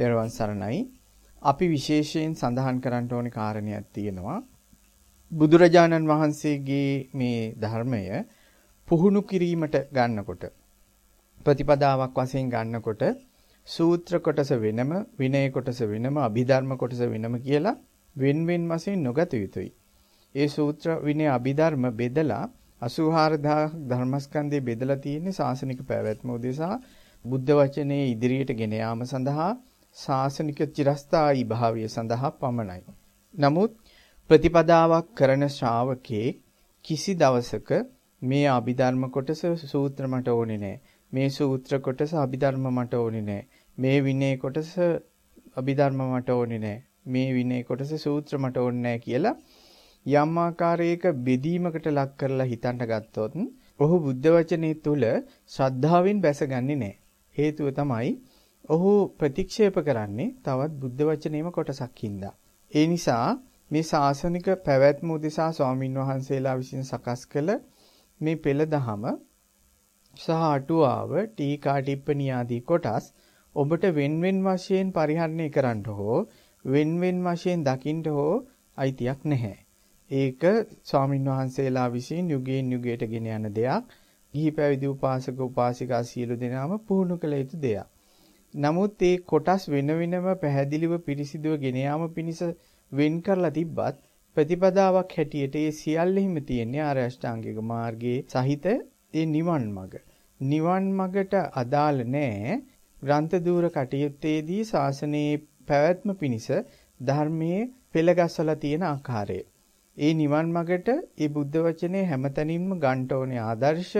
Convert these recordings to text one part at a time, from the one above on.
තෙරුවන් සරණයි. අපි විශේෂයෙන් සඳහන් කරන්න ඕනේ කාරණයක් තියෙනවා. බුදුරජාණන් වහන්සේගේ මේ ධර්මය පුහුණු කිරීමට ගන්නකොට ප්‍රතිපදාවක් වශයෙන් ගන්නකොට සූත්‍ර කොටස වෙනම විනය කොටස වෙනම අභිධර්ම කොටස වෙනම කියලා වෙන වෙන වශයෙන් නොගත යුතුයි. ඒ සූත්‍ර විනය අභිධර්ම බෙදලා 84000 ධර්මස්කන්ධය බෙදලා තියෙන්නේ ශාසනික පැවැත්ම උදෙසා බුද්ධ වචනේ ඉදිරියට ගෙන යාම සඳහා ශාසනික චිරස්ථායි භාවය සඳහා පමණයි. නමුත් ප්‍රතිපදාවක් කරන ශ්‍රාවකේ කිසි දවසක මේ අභිධර්ම කොටස සූත්‍ර මට ඕනේ නැහැ. මේ සූත්‍ර කොටස අභිධර්ම මට ඕනේ නැහැ. මේ විනය කොටස අභිධර්ම මට ඕනේ නැහැ. මේ විනය කොටස සූත්‍ර මට ඕනේ නැහැ කියලා යම් ආකාරයක බෙදීමකට ලක් කරලා හිතන්න ගත්තොත් ඔහු බුද්ධ වචනේ තුල ශ්‍රද්ධාවෙන් බැසගන්නේ නැහැ. හේතුව තමයි ඔහු ප්‍රතික්ෂේප කරන්නේ තවත් බුද්ධ වචනේම කොටසක් හින්දා. ඒ නිසා මේ ශාසනික පැවැත්ම උදෙසා ස්වාමින් වහන්සේලා විසින් සකස් කළ මේ පෙළ දහම සහ අටුවාව ටීකා ටිප්පණී ආදී කොටස් ඔබට වෙන්වෙන් වශයෙන් පරිහරණය කරන්න හෝ වෙන්වෙන් වශයෙන් දකින්න හෝ අයිතියක් නැහැ. ඒක ස්වාමින් වහන්සේලා විසින් යුගයෙන් යුගයට ගෙන යන දෙයක්. ගිහි පැවිදි උපාසක උපාසිකා සියලු දෙනාම පුහුණු කළ යුතු දෙයක්. නමුත් ඒ කොටස් වෙන වෙනම පැහැදිලිව පිරිසිදුව ගෙන යාම පිණිස වෙන් කරලා තිබ්බත් ප්‍රතිපදාවක් හැටියට ඒ සියල්ලෙහිම තියෙන්නේ ආර්ය අෂ්ටාංගික මාර්ගයේ සහිත ඒ නිවන් මඟ. නිවන් මඟට අදාළ නෑ ග්‍රන්ථ දූර කටයුත්තේදී ශාසනයේ පැවැත්ම පිණිස ධර්මයේ පෙළගස්සලා තියෙන ආකාරය. ඒ නිවන් මඟට ඒ බුද්ධ වචනේ හැමතැනින්ම ගන්න ඕනේ ආදර්ශ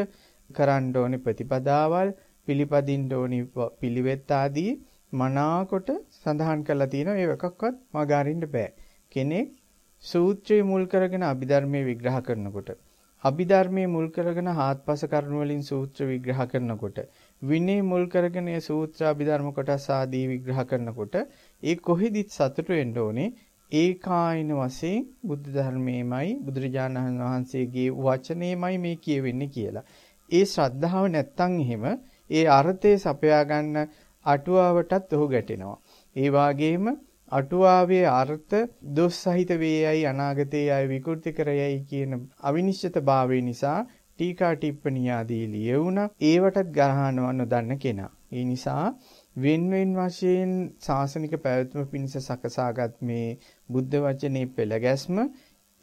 කරන්න ඕනේ ප්‍රතිපදාවල් පිළිපදින්න ඕනි පිළිවෙත් ආදී මනාකොට සඳහන් කරලා තියෙනවා ඒ එකක්වත් මගහරින්න බෑ. කෙනෙක් සූත්‍රයේ මුල් කරගෙන අභිධර්මයේ විග්‍රහ කරනකොට අභිධර්මයේ මුල් කරගෙන හාත්පස කරුණු වලින් සූත්‍ර විග්‍රහ කරනකොට විනය මුල් කරගෙන ඒ සූත්‍ර අභිධර්ම කොටස් ආදී විග්‍රහ කරනකොට ඒ කොහෙදිත් සතුටු වෙන්න ඕනේ ඒකායන වශයෙන් බුද්ධ ධර්මයේමයි බුදුරජාණන් වහන්සේගේ වචනේමයි මේ කියවෙන්නේ කියලා. ඒ ශ්‍රද්ධාව නැත්තම් එහෙම ඒ අර්ථය සපයා ගන්න අටුවාවටත් ඔහු ගැටෙනවා. ඒ වාගේම අටුවාවේ අර්ථ දොස් සහිත වේයයි අනාගතයේ අය විකෘති කරයයි කියන අවිනිශ්චිත භාවය නිසා ටීකා ටිප්පණී ආදී ලියවුණා. ඒවටත් ගරහනවා නොදන්න කෙනා. ඒ නිසා වෙන වෙන වශයෙන් සාසනික පැවැත්ම පිණිස සකසාගත් මේ බුද්ධ වචනේ පෙළ ගැස්ම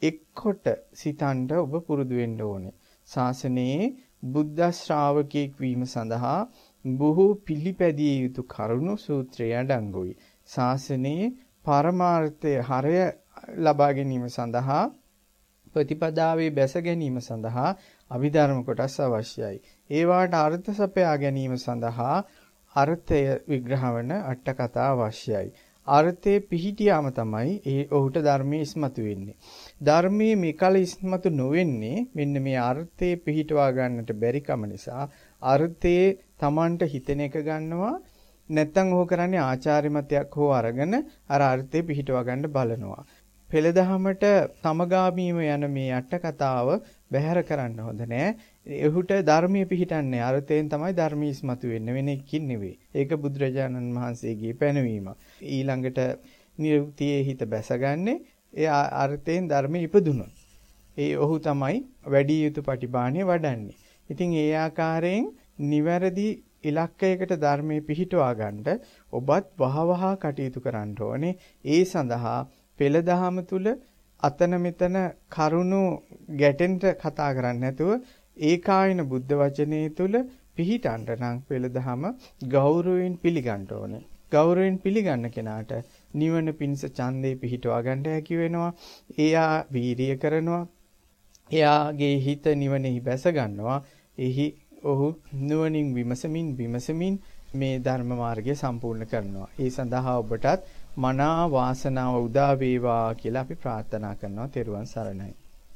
එක්කොට සිතන්න ඔබ පුරුදු වෙන්න ඕනේ. ශාසනයේ බුද්ධ ශ්‍රාවකෙක් වීම සඳහා බොහෝ පිළිපැදිය යුතු කරුණු සූත්‍රය අඩංගුයි. ශාසනයේ පරමාර්ථය හරය ලබා ගැනීම සඳහා ප්‍රතිපදාවේ බැස ගැනීම සඳහා අභිධර්ම කොටස් අවශ්‍යයි. ඒවාට අර්ථ සපයා ගැනීම සඳහා අර්ථය විග්‍රහ වන අට කතා අවශ්‍යයි. අර්ථයේ පිහිටියාම තමයි ඒ ඔහුට ධර්මයේ ඉස්මතු වෙන්නේ. ධර්මයේ මේකල ඉස්මතු නොවෙන්නේ මෙන්න මේ අර්ථයේ පිහිටවා ගන්නට බැරි කම නිසා අර්ථයේ Tamanට හිතෙන එක ගන්නවා නැත්තම් ඔහු කරන්නේ ආචාර්ය මතයක් හෝ අරගෙන අර අර්ථයේ පිහිටවා ගන්න බලනවා. පෙළදහමට සමගාමීව යන මේ අට කතාව බැහැර කරන්න හොඳ නෑ. එහුට ධර්මයේ පිහිටන්නේ අර්ථයෙන් තමයි ධර්මී ඉස්මතු වෙන්නේ වෙන එකකින් නෙවෙයි. ඒක බුදුරජාණන් වහන්සේගේ පැනවීම. ඊළඟට නිරුක්තියේ හිත බැසගන්නේ ඒ අර්ථයෙන් ධර්මයේ ඉපදුනොත්. ඒ ඔහු තමයි වැඩි යුතු පටිභාණය වඩන්නේ. ඉතින් ඒ ආකාරයෙන් නිවැරදි ඉලක්කයකට ධර්මයේ පිහිටවා ගන්නට ඔබත් වහවහ කටයුතු කරන්න ඕනේ. ඒ සඳහා පෙළ දහම තුල අතන මෙතන කරුණු ගැටෙන්න කතා කරන්නේ නැතුව ඒකායන බුද්ධ වචනේ තුල පිහිටන්න නම් පෙළදහම ගෞරවයෙන් පිළිගන්න ඕනේ. ගෞරවයෙන් පිළිගන්න කෙනාට නිවන පිණිස ඡන්දේ පිහිටවා ගන්න හැකි වෙනවා. එයා වීරිය කරනවා. එයාගේ හිත නිවනෙහි බැස ගන්නවා. එහි ඔහු නුවණින් විමසමින් විමසමින් මේ ධර්ම මාර්ගය සම්පූර්ණ කරනවා. ඒ සඳහා ඔබටත් මනා වාසනාව උදා වේවා කියලා අපි ප්‍රාර්ථනා කරනවා. තෙරුවන් සරණයි.